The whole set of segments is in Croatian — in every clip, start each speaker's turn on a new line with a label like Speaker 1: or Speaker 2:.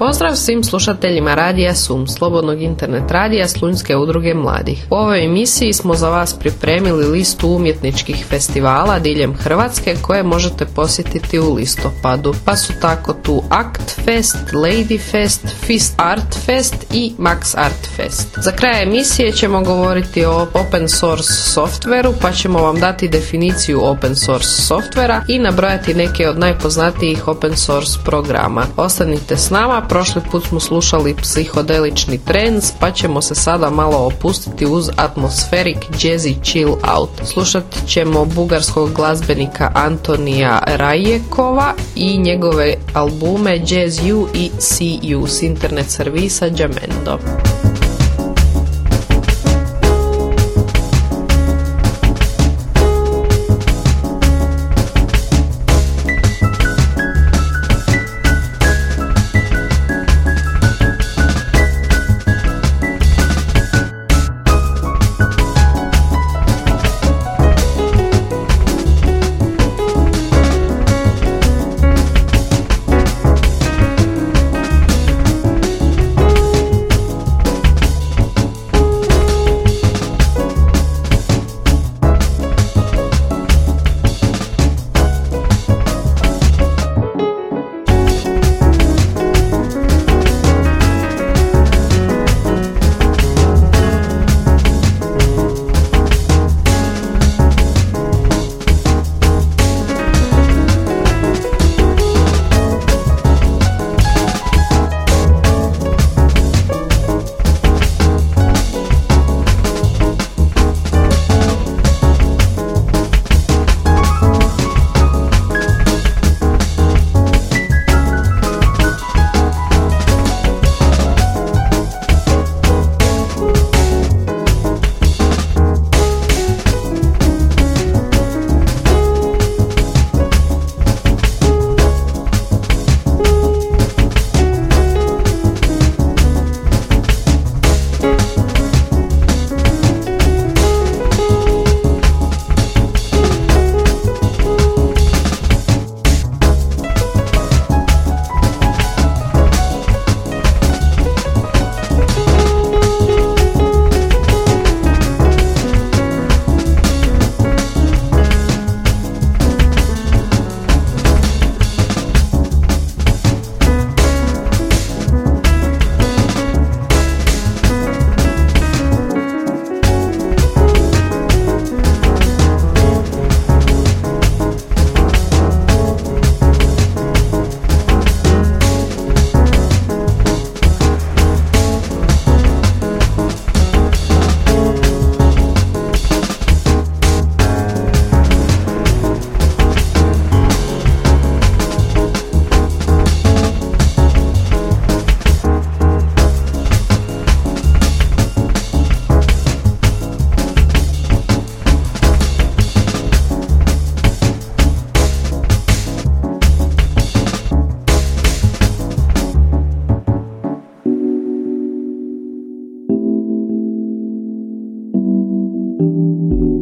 Speaker 1: Pozdrav svim slušateljima Radija Sum, slobodnog internet radija Slunjske udruge mladih. U ovoj emisiji smo za vas pripremili listu umjetničkih festivala diljem Hrvatske koje možete posjetiti u listopadu. Pa su tako tu Act Fest, Lady Fest, Fist Art Fest i Max Art Fest. Za kraj emisije ćemo govoriti o open source softveru pa ćemo vam dati definiciju open source softvera i nabrojati neke od najpoznatijih open source programa. Ostanite s nama, prošli put smo slušali psihodelični trends, pa ćemo se sada malo opustiti uz atmosferik jazzy chill out. Slušat ćemo bugarskog glazbenika Antonija Rajekova i njegove albume Jazz U i See You s internet servisa Jamendo. Thank you.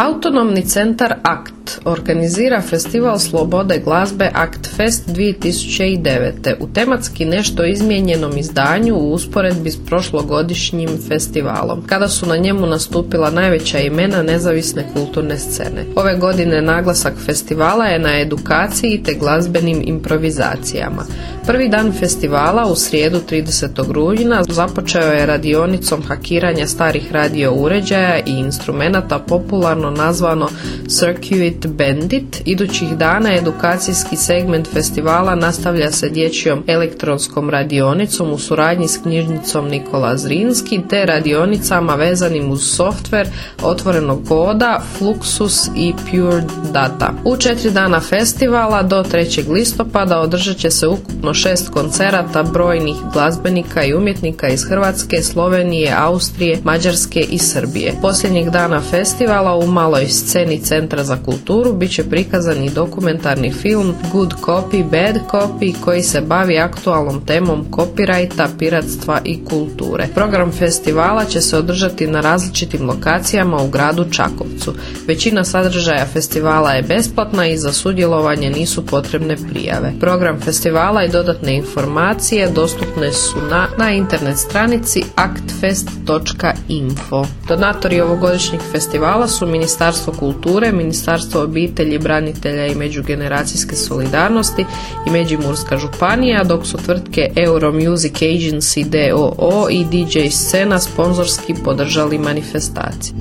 Speaker 1: Autonomni centar ACT organizira festival slobode glazbe ACT Fest 2009. u tematski nešto izmijenjenom izdanju u usporedbi s prošlogodišnjim festivalom, kada su na njemu nastupila najveća imena nezavisne kulturne scene. Ove godine naglasak festivala je na edukaciji te glazbenim improvizacijama. Prvi dan festivala u srijedu 30. rujna započeo je radionicom hakiranja starih radio uređaja i instrumenata popularno nazvano Circuit Bandit. Idućih dana edukacijski segment festivala nastavlja se dječjom elektronskom radionicom u suradnji s knjižnicom Nikola Zrinski te radionicama vezanim uz softver otvorenog koda, Fluxus i Pure Data. U četiri dana festivala do 3. listopada održat će se ukupno šest koncerata brojnih glazbenika i umjetnika iz Hrvatske, Slovenije, Austrije, Mađarske i Srbije. Posljednjih dana festivala u maloj sceni Centra za kulturu bit će prikazan i dokumentarni film Good Copy, Bad Copy koji se bavi aktualnom temom copyrighta, piratstva i kulture. Program festivala će se održati na različitim lokacijama u gradu Čakovcu. Većina sadržaja festivala je besplatna i za sudjelovanje nisu potrebne prijave. Program festivala i dodatne informacije dostupne su na, na internet stranici actfest.info. Donatori ovogodišnjeg festivala su Ministarstvo kulture, Ministarstvo obitelji, branitelja i međugeneracijske solidarnosti i Međimurska županija, dok su tvrtke Euro Music Agency DOO i DJ Scena sponzorski podržali manifestaciju.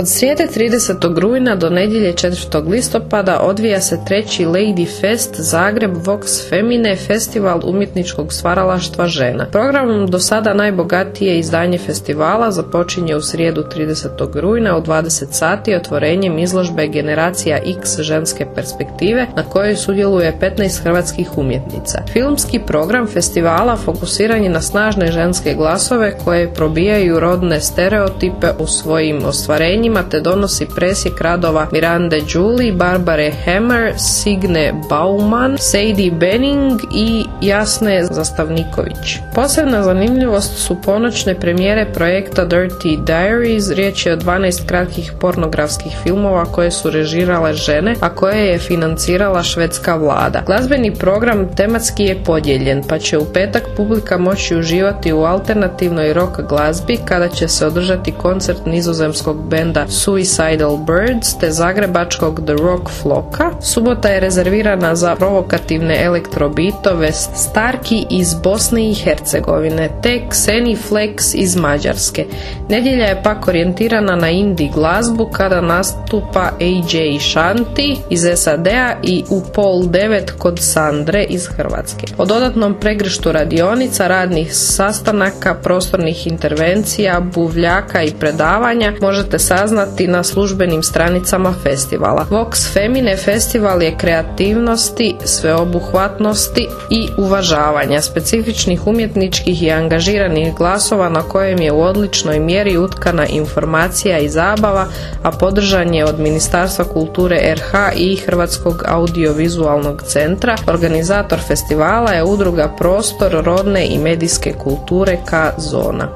Speaker 1: Od srijede 30. rujna do nedjelje 4. listopada odvija se treći Lady Fest Zagreb Vox Femine festival umjetničkog stvaralaštva žena. Programom do sada najbogatije izdanje festivala započinje u srijedu 30. rujna u 20 sati otvorenjem izložbe Generacija X ženske perspektive na kojoj sudjeluje 15 hrvatskih umjetnica. Filmski program festivala fokusiran je na snažne ženske glasove koje probijaju rodne stereotipe u svojim ostvarenjima te donosi presjek radova Mirande Julie, Barbare Hammer, Signe Bauman, Sadie Benning i Jasne Zastavniković. Posebna zanimljivost su ponoćne premijere projekta Dirty Diaries, riječ je o 12 kratkih pornografskih filmova koje su režirale žene, a koje je financirala švedska vlada. Glazbeni program tematski je podijeljen, pa će u petak publika moći uživati u alternativnoj rock glazbi kada će se održati koncert nizozemskog benda Suicidal Birds te zagrebačkog The Rock Floka. Subota je rezervirana za provokativne elektrobitove Starki iz Bosne i Hercegovine te Xeni Flex iz Mađarske. Nedjelja je pak orijentirana na indie glazbu kada nastupa AJ Shanti iz SAD-a i u pol 9 kod Sandre iz Hrvatske. O dodatnom pregrštu radionica, radnih sastanaka, prostornih intervencija, buvljaka i predavanja možete saznati saznati na službenim stranicama festivala. Vox Femine festival je kreativnosti, sveobuhvatnosti i uvažavanja specifičnih umjetničkih i angažiranih glasova na kojem je u odličnoj mjeri utkana informacija i zabava, a podržan je od Ministarstva kulture RH i Hrvatskog audiovizualnog centra. Organizator festivala je udruga Prostor rodne i medijske kulture K zona.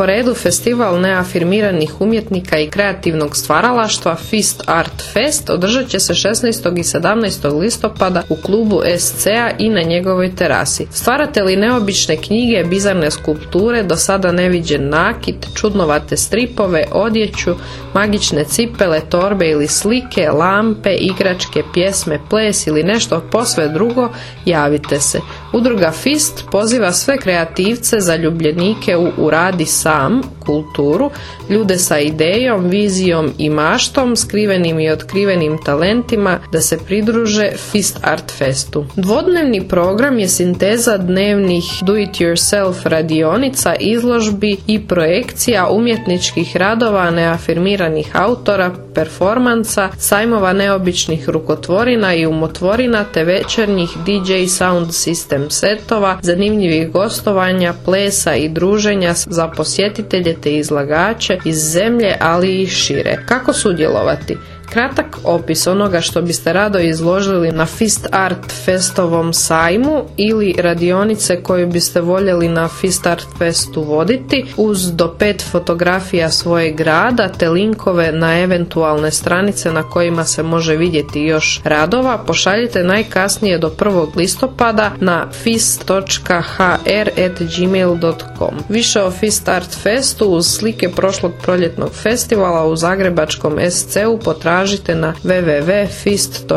Speaker 1: Po redu festival neafirmiranih umjetnika i kreativnog stvaralaštva Fist Art Fest održat će se 16. i 17. listopada u klubu SCA i na njegovoj terasi. Stvaratelji neobične knjige, bizarne skulpture, do sada neviđen nakit, čudnovate stripove, odjeću, magične cipele, torbe ili slike, lampe, igračke, pjesme, ples ili nešto posve drugo, javite se. Udruga FIST poziva sve kreativce, zaljubljenike u uradi sam kulturu, ljude sa idejom, vizijom i maštom, skrivenim i otkrivenim talentima da se pridruže Fist Art Festu. Dvodnevni program je sinteza dnevnih do-it-yourself radionica, izložbi i projekcija umjetničkih radova neafirmiranih autora, performansa, sajmova neobičnih rukotvorina i umotvorina te večernjih DJ sound system setova, zanimljivih gostovanja, plesa i druženja za posjetitelje te izlagače iz zemlje, ali i šire. Kako sudjelovati? Kratak opis onoga što biste rado izložili na Fist Art Festovom sajmu ili radionice koju biste voljeli na Fist Art Festu voditi uz do pet fotografija svojeg grada te linkove na eventualne stranice na kojima se može vidjeti još radova pošaljite najkasnije do 1. listopada na fist.hr.gmail.com Više o Fist Art Festu uz slike prošlog proljetnog festivala u Zagrebačkom SC-u potražite tražite na www.fist.hr.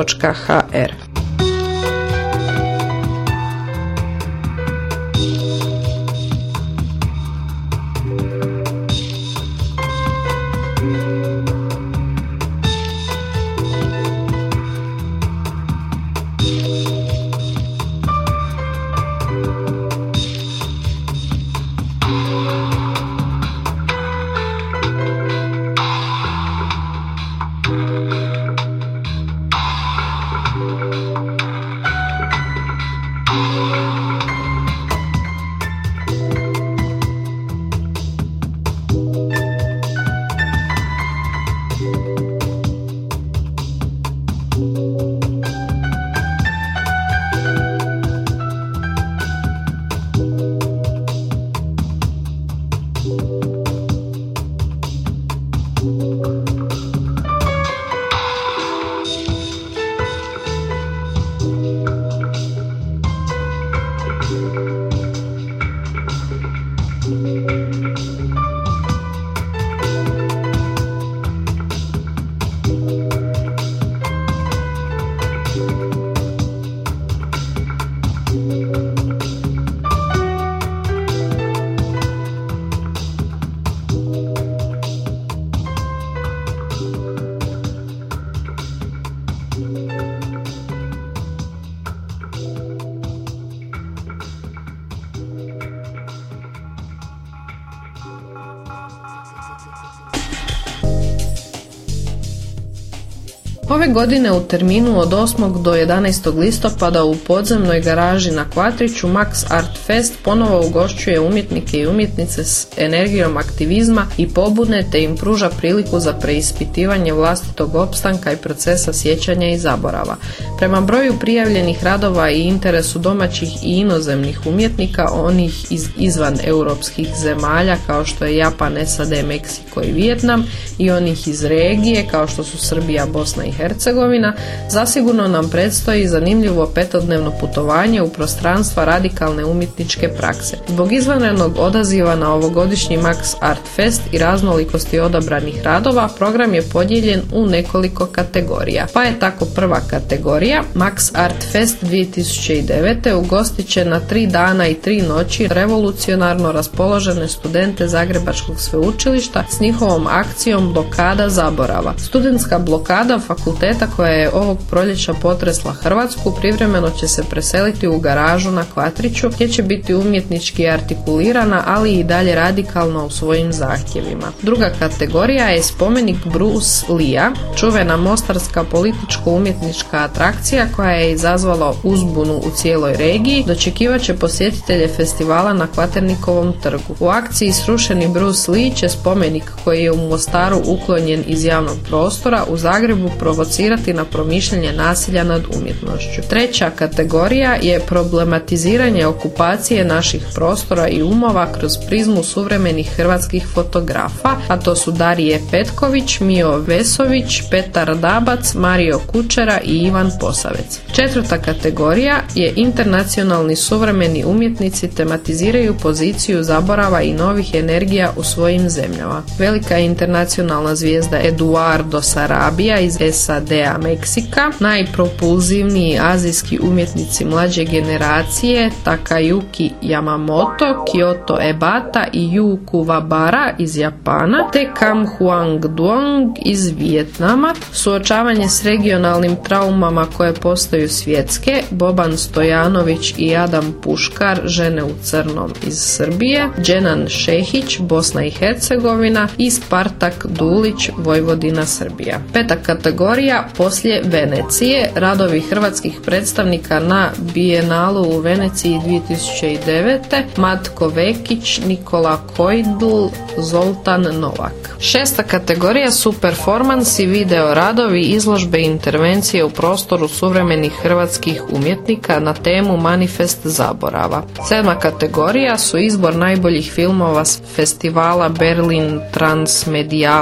Speaker 1: Ove godine u terminu od 8. do 11. listopada u podzemnoj garaži na Kvatriću Max Art Fest ponovo ugošćuje umjetnike i umjetnice s energijom aktivizma i pobudne te im pruža priliku za preispitivanje vlastitog opstanka i procesa sjećanja i zaborava. Prema broju prijavljenih radova i interesu domaćih i inozemnih umjetnika, onih iz izvan europskih zemalja kao što je Japan, SAD, Meksiko i Vijetnam i onih iz regije kao što su Srbija, Bosna i Hercegovina, zasigurno nam predstoji zanimljivo petodnevno putovanje u prostranstva radikalne umjetničke prakse. Zbog izvanrednog odaziva na ovogodišnji Max Art Fest i raznolikosti odabranih radova, program je podijeljen u nekoliko kategorija. Pa je tako prva kategorija Max Art Fest 2009. ugostit će na tri dana i tri noći revolucionarno raspoložene studente Zagrebačkog sveučilišta s njihovom akcijom blokada zaborava. Studentska blokada fakulteta koja je ovog proljeća potresla Hrvatsku privremeno će se preseliti u garažu na Kvatriću gdje će biti umjetnički artikulirana, ali i dalje radikalno u svojim zahtjevima. Druga kategorija je spomenik Bruce Lee, čuvena mostarska političko-umjetnička atrakcija koja je izazvala uzbunu u cijeloj regiji, dočekivat će posjetitelje festivala na Kvaternikovom trgu. U akciji Srušeni Bruce Lee će spomenik koji je u Mostaru uklonjen iz javnog prostora u Zagrebu pro provocirati na promišljanje nasilja nad umjetnošću. Treća kategorija je problematiziranje okupacije naših prostora i umova kroz prizmu suvremenih hrvatskih fotografa, a to su Darije Petković, Mio Vesović, Petar Dabac, Mario Kučera i Ivan Posavec. Četvrta kategorija je internacionalni suvremeni umjetnici tematiziraju poziciju zaborava i novih energija u svojim zemljama. Velika internacionalna zvijezda Eduardo Sarabia iz SAD-a Meksika, najpropulzivniji azijski umjetnici mlađe generacije Takayuki Yamamoto, Kyoto Ebata i Yu Kuwabara iz Japana, te Kam Huang Duong iz Vijetnama, suočavanje s regionalnim traumama koje postaju svjetske, Boban Stojanović i Adam Puškar, žene u crnom iz Srbije, Dženan Šehić, Bosna i Hercegovina i Spartak Dulić, Vojvodina Srbija. Peta kategorija poslije Venecije, radovi hrvatskih predstavnika na Bijenalu u Veneciji 2009. Matko Vekić, Nikola Kojdl, Zoltan Novak. Šesta kategorija su performansi, video radovi, izložbe i intervencije u prostoru suvremenih hrvatskih umjetnika na temu Manifest zaborava. Sedma kategorija su izbor najboljih filmova s festivala Berlin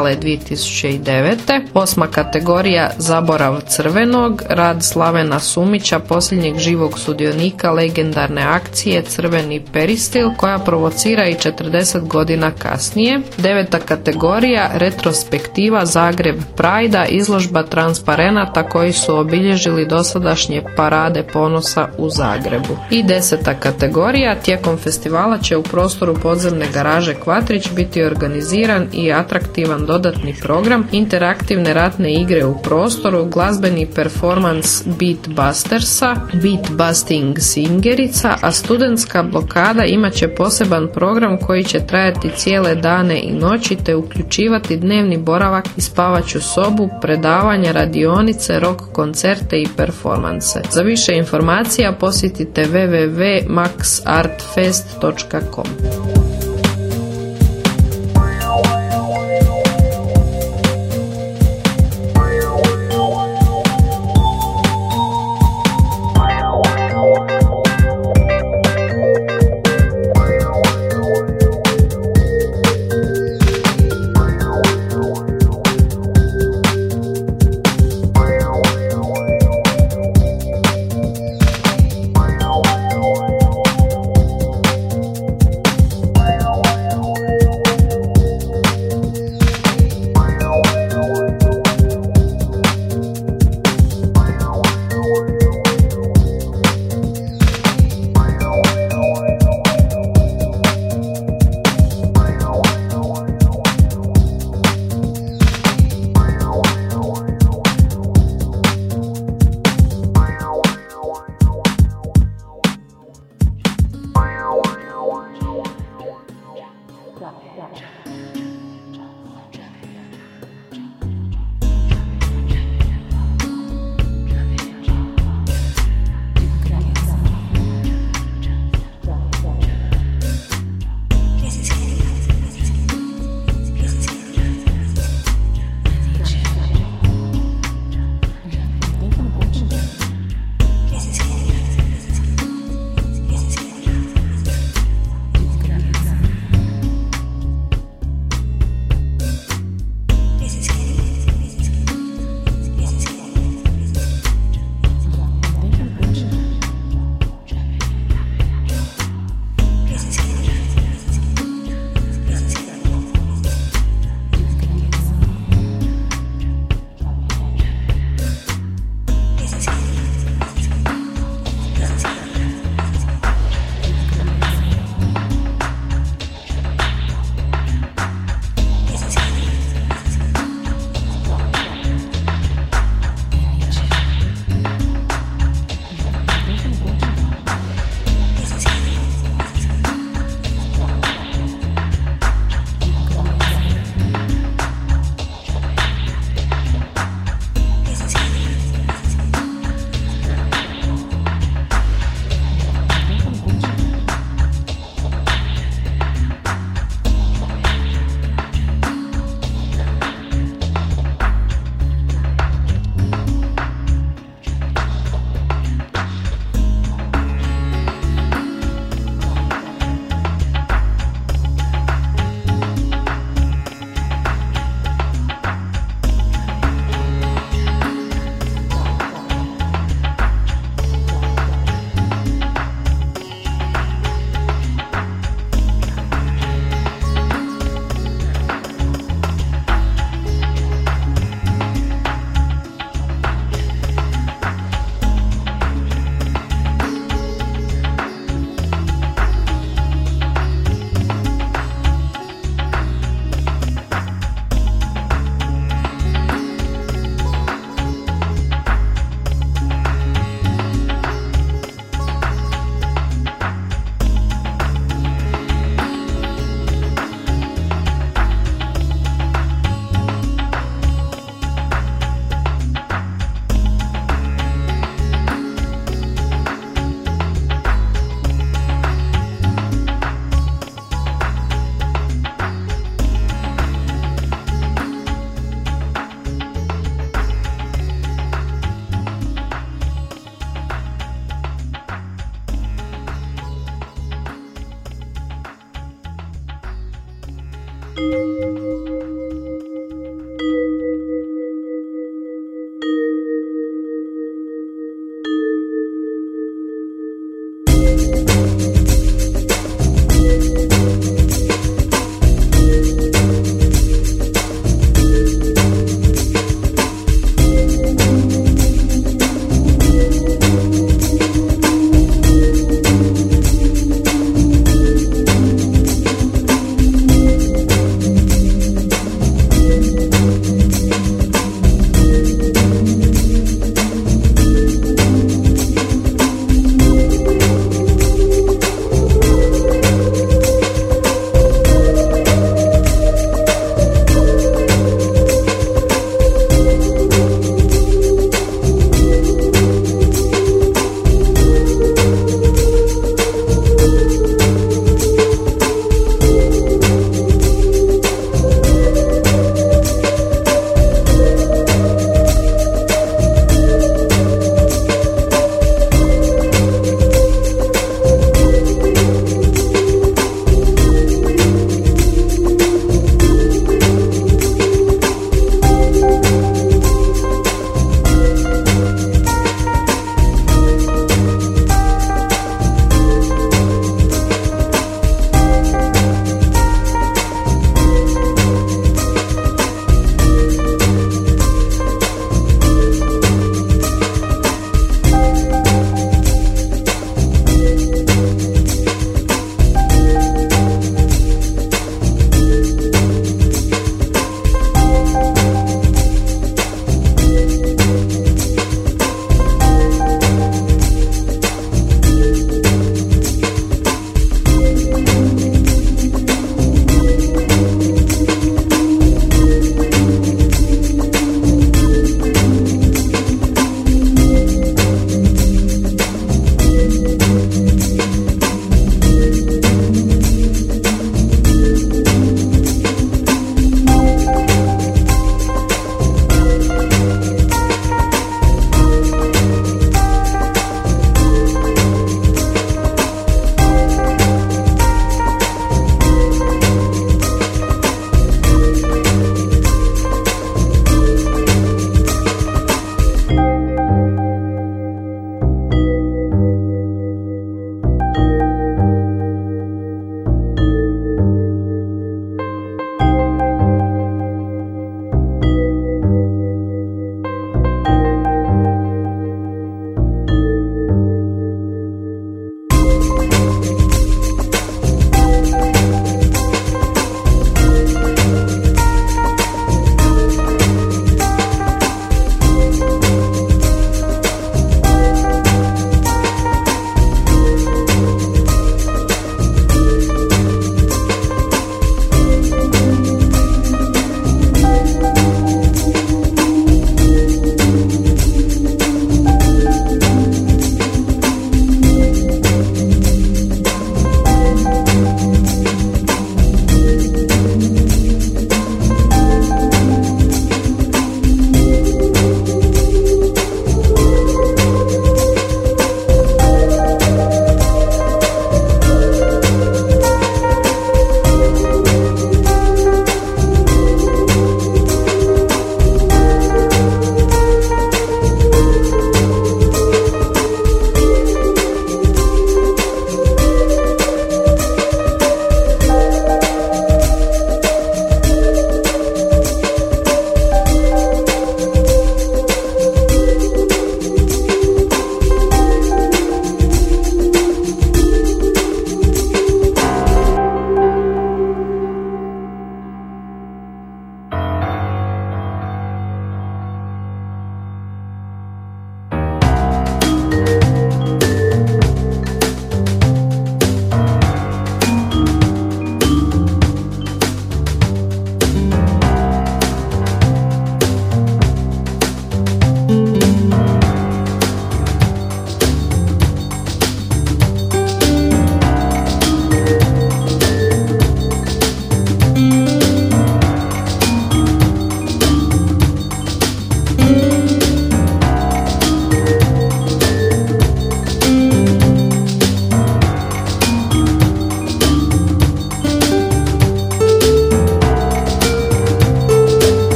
Speaker 1: Transmediale 2009. Osma kategorija Zaborav crvenog, rad Slavena Sumića, posljednjeg živog sudionika legendarne akcije Crveni peristil koja provocira i 40 godina kasnije. Deveta kategorija retrospektiva Zagreb Prajda, izložba transparenata koji su obilježili dosadašnje parade ponosa u Zagrebu. I deseta kategorija tijekom festivala će u prostoru podzemne garaže Kvatrić biti organiziran i atraktivan dodatni program interaktivne ratne igre u prostoru, glazbeni performans Beatbustersa, Beatbusting Singerica, a studentska blokada imat će poseban program koji će trajati cijele dane i noći te uključivati dnevni boravak i spavaću sobu, predavanja, radionice, rock koncerte i performanse. Za više informacija posjetite www.maxartfest.com.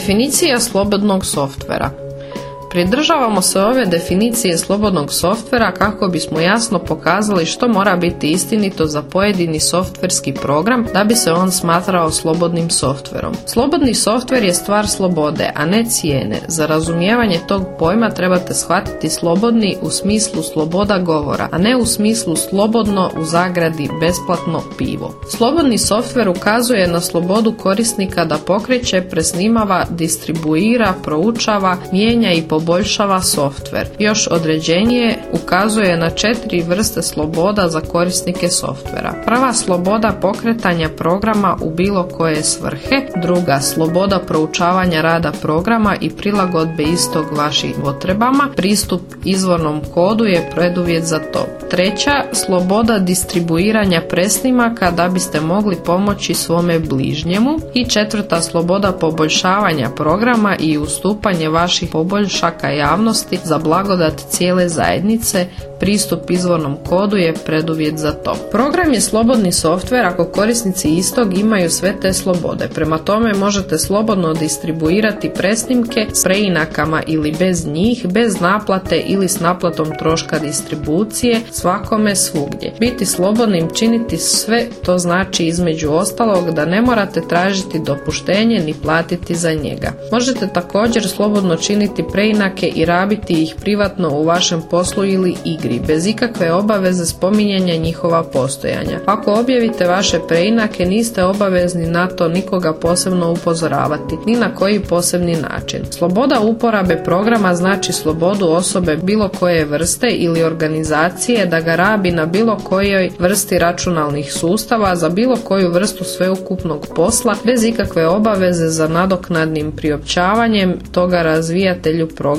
Speaker 1: Definicija slobodnog softvera Pridržavamo se ove definicije slobodnog softvera kako bismo jasno pokazali što mora biti istinito za pojedini softverski program da bi se on smatrao slobodnim softverom. Slobodni softver je stvar slobode, a ne cijene. Za razumijevanje tog pojma trebate shvatiti slobodni u smislu sloboda govora, a ne u smislu slobodno u zagradi besplatno pivo. Slobodni softver ukazuje na slobodu korisnika da pokreće, presnimava, distribuira, proučava, mijenja i poboljšava softver. Još određenije ukazuje na četiri vrste sloboda za korisnike softvera. Prva sloboda pokretanja programa u bilo koje svrhe, druga sloboda proučavanja rada programa i prilagodbe istog vašim potrebama, pristup izvornom kodu je preduvjet za to. Treća, sloboda distribuiranja presnimaka da biste mogli pomoći svome bližnjemu i četvrta sloboda poboljšavanja programa i ustupanje vaših poboljša javnosti za blagodat cijele zajednice pristup izvornom kodu je preduvjet za to. Program je slobodni softver ako korisnici istog imaju sve te slobode. Prema tome možete slobodno distribuirati presnimke s preinakama ili bez njih, bez naplate ili s naplatom troška distribucije svakome svugdje. Biti slobodnim činiti sve to znači između ostalog da ne morate tražiti dopuštenje ni platiti za njega. Možete također slobodno činiti preinake preinake i rabiti ih privatno u vašem poslu ili igri, bez ikakve obaveze spominjanja njihova postojanja. Ako objavite vaše preinake, niste obavezni na to nikoga posebno upozoravati, ni na koji posebni način. Sloboda uporabe programa znači slobodu osobe bilo koje vrste ili organizacije da ga rabi na bilo kojoj vrsti računalnih sustava za bilo koju vrstu sveukupnog posla bez ikakve obaveze za nadoknadnim priopćavanjem toga razvijatelju programa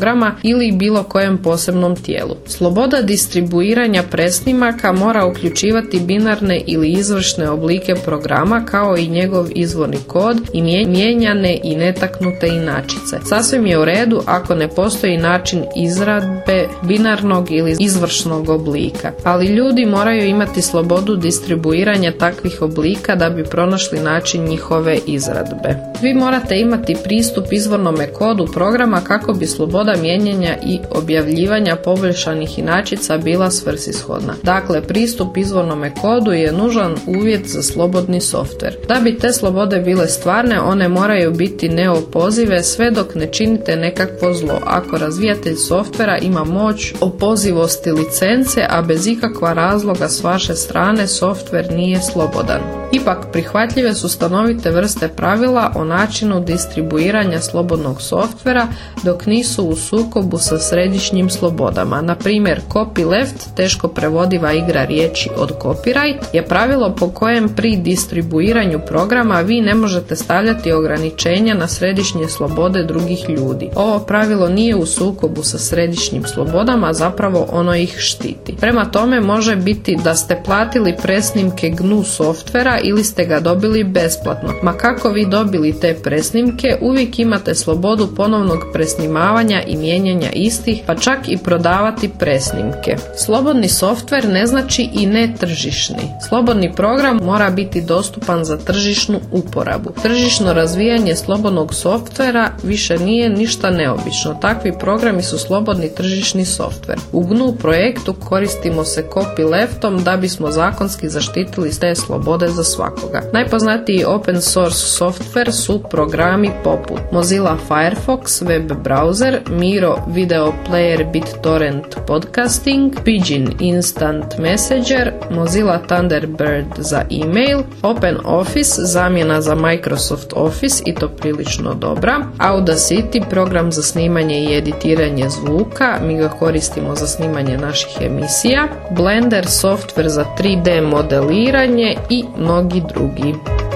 Speaker 1: ili bilo kojem posebnom tijelu. Sloboda distribuiranja presnimaka mora uključivati binarne ili izvršne oblike programa kao i njegov izvorni kod i mijenjane i netaknute inačice. Sasvim je u redu ako ne postoji način izradbe binarnog ili izvršnog oblika, ali ljudi moraju imati slobodu distribuiranja takvih oblika da bi pronašli način njihove izradbe. Vi morate imati pristup izvornome kodu programa kako bi sloboda mijenjanja i objavljivanja poboljšanih inačica bila svrsishodna. Dakle, pristup izvornome kodu je nužan uvjet za slobodni softver. Da bi te slobode bile stvarne, one moraju biti neopozive sve dok ne činite nekakvo zlo. Ako razvijatelj softvera ima moć opozivosti licence, a bez ikakva razloga s vaše strane softver nije slobodan. Ipak prihvatljive su stanovite vrste pravila o načinu distribuiranja slobodnog softvera dok nisu u sukobu sa središnjim slobodama. Na primjer, copyleft, teško prevodiva igra riječi od copyright, je pravilo po kojem pri distribuiranju programa vi ne možete stavljati ograničenja na središnje slobode drugih ljudi. Ovo pravilo nije u sukobu sa središnjim slobodama, zapravo ono ih štiti. Prema tome može biti da ste platili presnimke GNU softvera ili ste ga dobili besplatno. Ma kako vi dobili te presnimke, uvijek imate slobodu ponovnog presnimavanja i mijenjanja istih, pa čak i prodavati presnimke. Slobodni softver ne znači i netržišni. Slobodni program mora biti dostupan za tržišnu uporabu. Tržišno razvijanje slobodnog softvera više nije ništa neobično. Takvi programi su slobodni tržišni softver. U GNU projektu koristimo se copyleftom da bismo zakonski zaštitili te slobode za svakoga. Najpoznatiji open source software su programi poput Mozilla Firefox, web browser, Miro video player BitTorrent podcasting, Pidgin instant messenger, Mozilla Thunderbird za email, Open Office zamjena za Microsoft Office i to prilično dobra, Audacity program za snimanje i editiranje zvuka, mi ga koristimo za snimanje naših emisija, Blender software za 3D modeliranje i drogi drugi.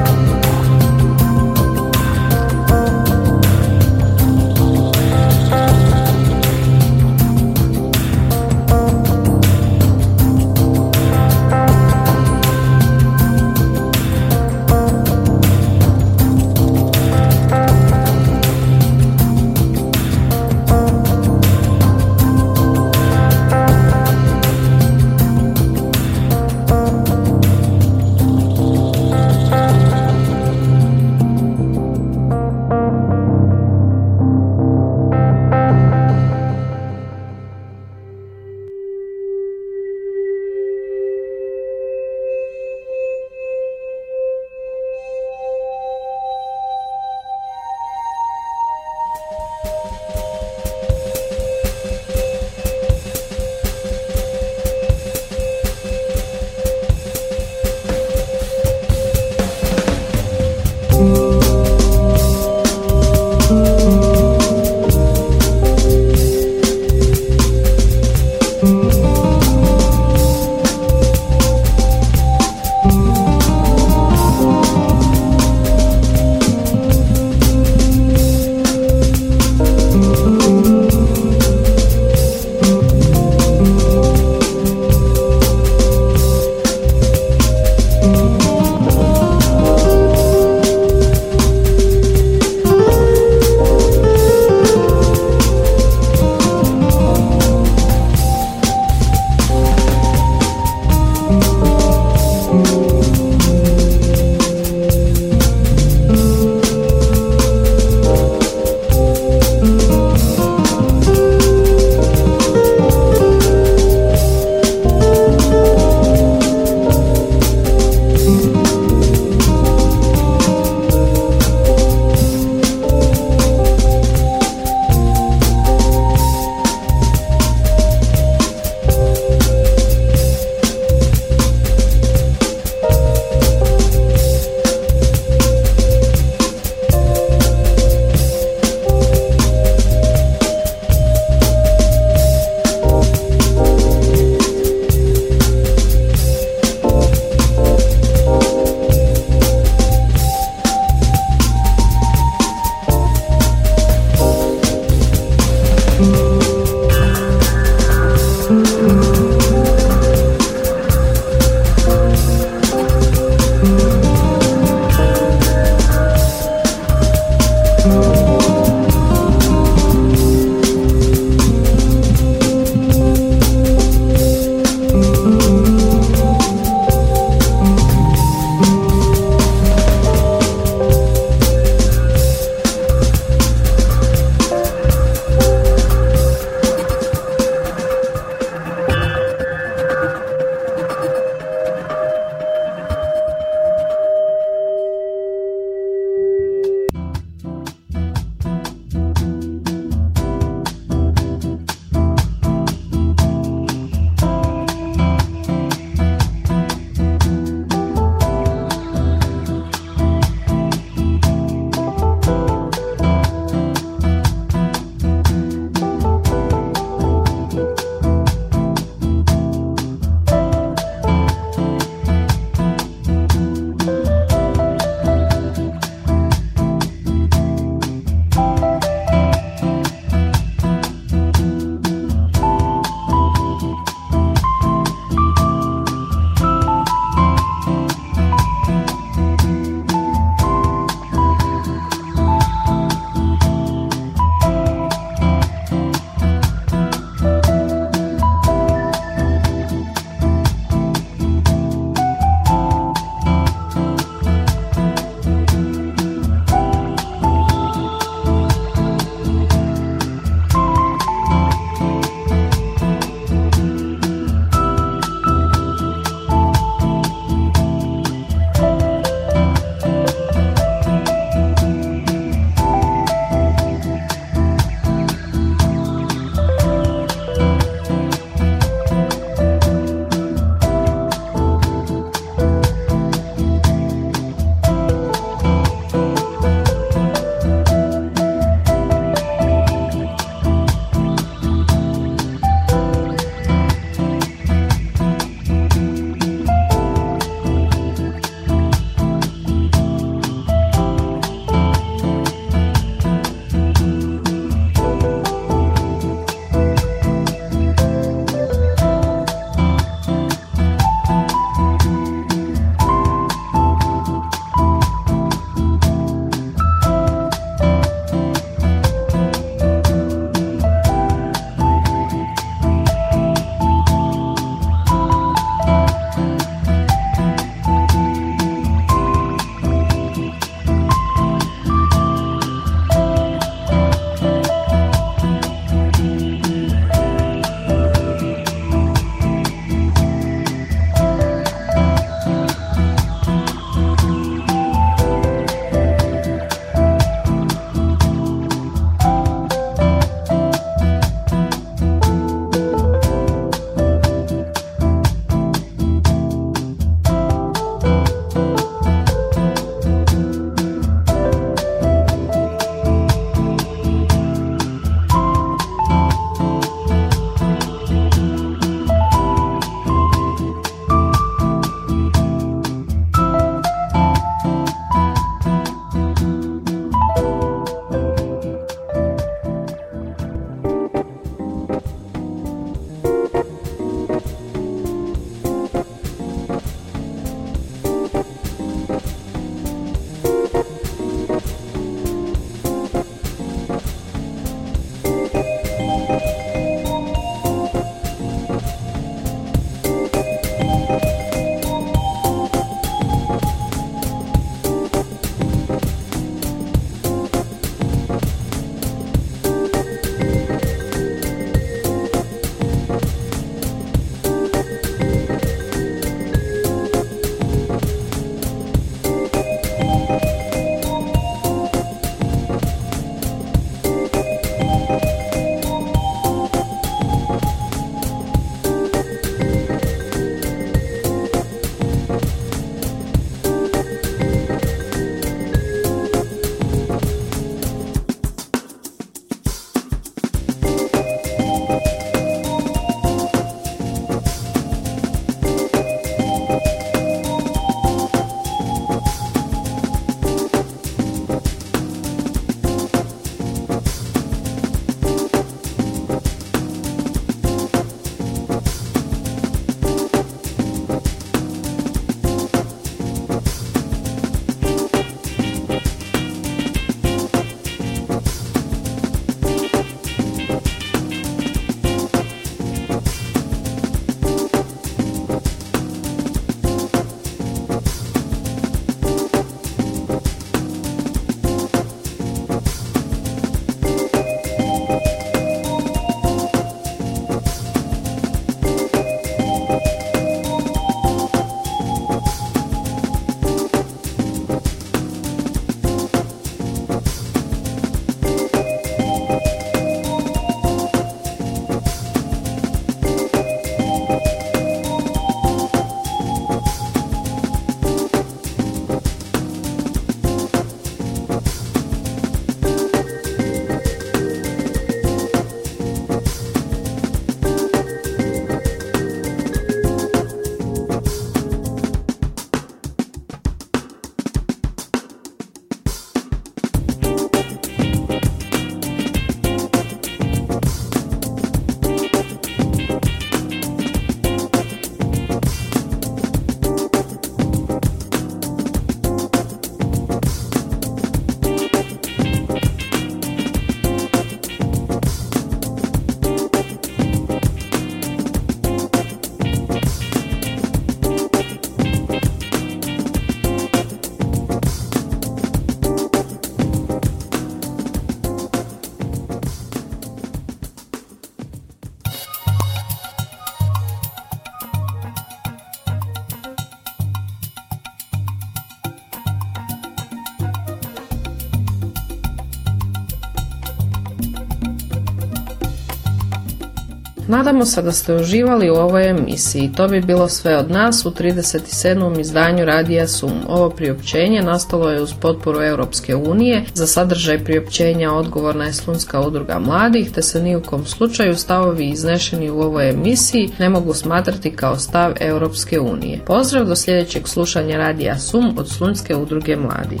Speaker 2: Nadamo se da ste uživali u ovoj emisiji. To bi bilo sve od nas u 37. izdanju Radija Sum. Ovo priopćenje nastalo je uz potporu Europske unije. Za sadržaj priopćenja odgovorna je Slunska udruga mladih, te se ni slučaju stavovi iznešeni u ovoj emisiji ne mogu smatrati kao stav Europske unije. Pozdrav do sljedećeg slušanja Radija Sum od Slunske udruge mladih.